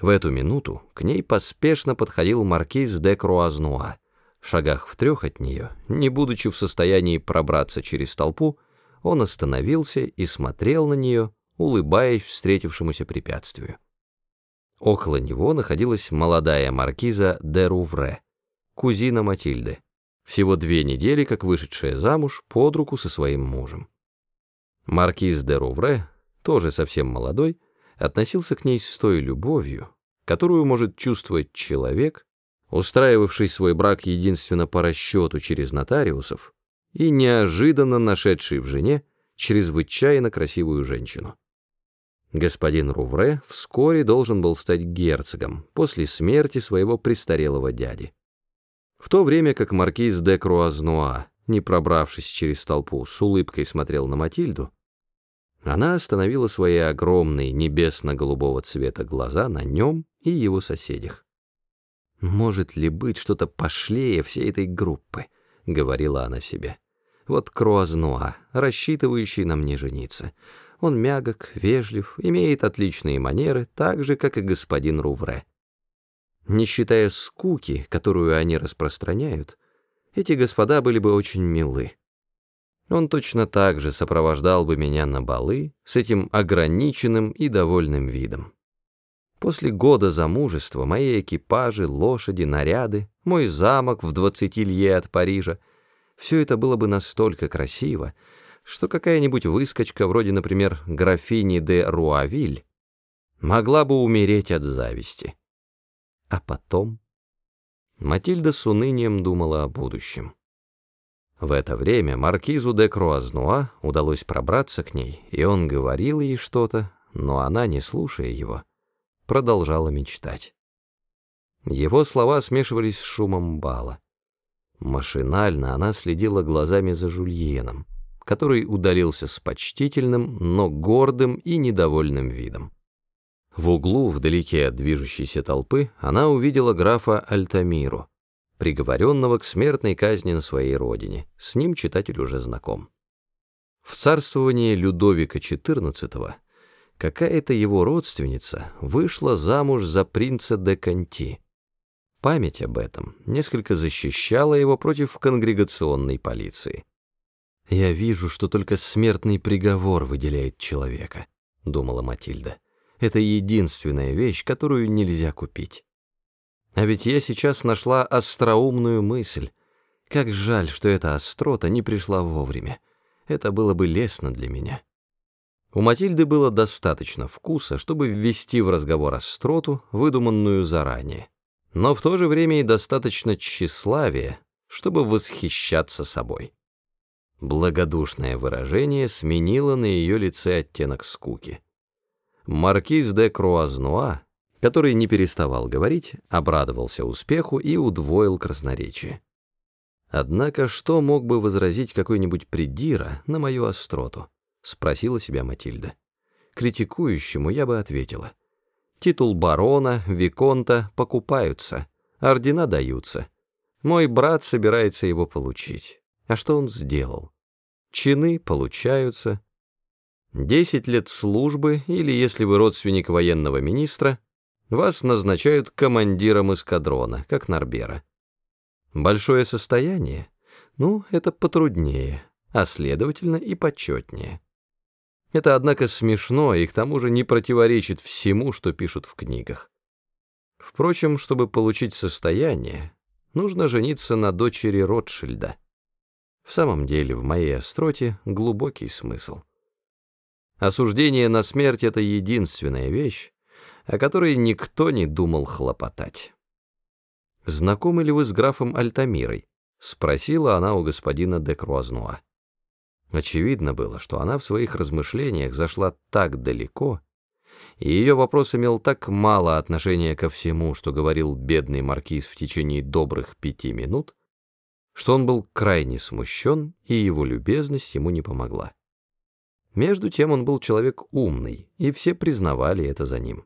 В эту минуту к ней поспешно подходил маркиз де Круазнуа. Шагах в трех от нее, не будучи в состоянии пробраться через толпу, он остановился и смотрел на нее, улыбаясь встретившемуся препятствию. Около него находилась молодая маркиза де Рувре, кузина Матильды, всего две недели как вышедшая замуж под руку со своим мужем. Маркиз де Рувре, тоже совсем молодой, относился к ней с той любовью, которую может чувствовать человек, устраивавший свой брак единственно по расчету через нотариусов и неожиданно нашедший в жене чрезвычайно красивую женщину. Господин Рувре вскоре должен был стать герцогом после смерти своего престарелого дяди. В то время как маркиз де Круазнуа, не пробравшись через толпу, с улыбкой смотрел на Матильду, она остановила свои огромные небесно-голубого цвета глаза на нем и его соседях. «Может ли быть что-то пошлее всей этой группы?» — говорила она себе. «Вот Круазнуа, рассчитывающий на мне жениться. Он мягок, вежлив, имеет отличные манеры, так же, как и господин Рувре. Не считая скуки, которую они распространяют, эти господа были бы очень милы. Он точно так же сопровождал бы меня на балы с этим ограниченным и довольным видом. После года замужества мои экипажи, лошади, наряды, мой замок в двадцати лье от Парижа — все это было бы настолько красиво, что какая-нибудь выскочка, вроде, например, графини де Руавиль, могла бы умереть от зависти. А потом... Матильда с унынием думала о будущем. В это время маркизу де Круазнуа удалось пробраться к ней, и он говорил ей что-то, но она, не слушая его, продолжала мечтать. Его слова смешивались с шумом бала. Машинально она следила глазами за Жульеном, который удалился с почтительным, но гордым и недовольным видом. В углу, вдалеке от движущейся толпы, она увидела графа Альтамиру, приговоренного к смертной казни на своей родине. С ним читатель уже знаком. В царствовании Людовика XIV какая-то его родственница вышла замуж за принца де Конти. Память об этом несколько защищала его против конгрегационной полиции. «Я вижу, что только смертный приговор выделяет человека», — думала Матильда. «Это единственная вещь, которую нельзя купить». А ведь я сейчас нашла остроумную мысль. Как жаль, что эта острота не пришла вовремя. Это было бы лестно для меня. У Матильды было достаточно вкуса, чтобы ввести в разговор остроту, выдуманную заранее. Но в то же время и достаточно тщеславия, чтобы восхищаться собой. Благодушное выражение сменило на ее лице оттенок скуки. Маркиз де Круазнуа который не переставал говорить, обрадовался успеху и удвоил красноречие. Однако что мог бы возразить какой-нибудь придира на мою остроту? Спросила себя Матильда. Критикующему я бы ответила. Титул барона, виконта покупаются, ордена даются. Мой брат собирается его получить. А что он сделал? Чины получаются. Десять лет службы, или, если вы родственник военного министра, вас назначают командиром эскадрона, как Нарбера. Большое состояние? Ну, это потруднее, а следовательно и почетнее. Это, однако, смешно и к тому же не противоречит всему, что пишут в книгах. Впрочем, чтобы получить состояние, нужно жениться на дочери Ротшильда. В самом деле, в моей остроте глубокий смысл. Осуждение на смерть — это единственная вещь, о которой никто не думал хлопотать. «Знакомы ли вы с графом Альтамирой?» — спросила она у господина де Круазнуа. Очевидно было, что она в своих размышлениях зашла так далеко, и ее вопрос имел так мало отношения ко всему, что говорил бедный маркиз в течение добрых пяти минут, что он был крайне смущен, и его любезность ему не помогла. Между тем он был человек умный, и все признавали это за ним.